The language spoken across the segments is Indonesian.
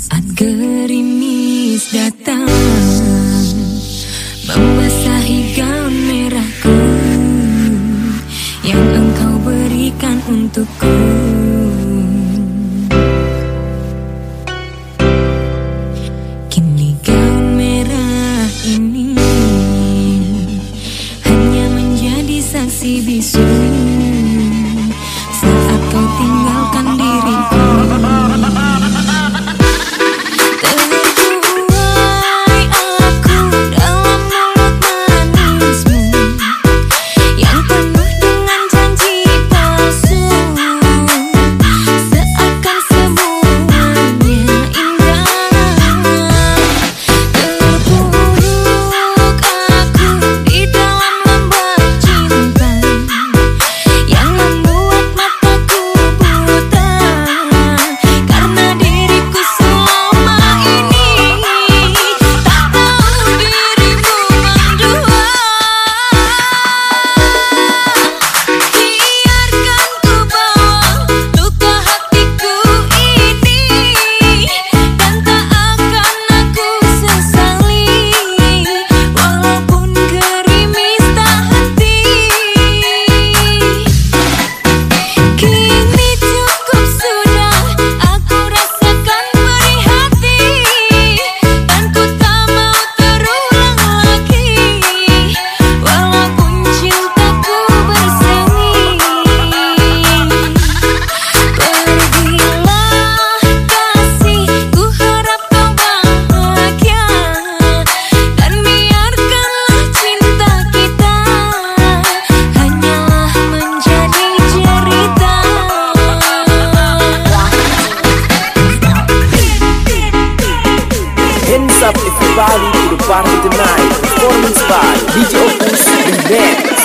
Saat gerimis datang Membasahi gaun merahku Yang engkau berikan untukku. Kini gaun merah ini Hanya menjadi saksi bisu. Bali to the party tonight. Performance by DJ Opus Revenge.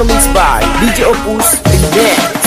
performance by DJ Opus and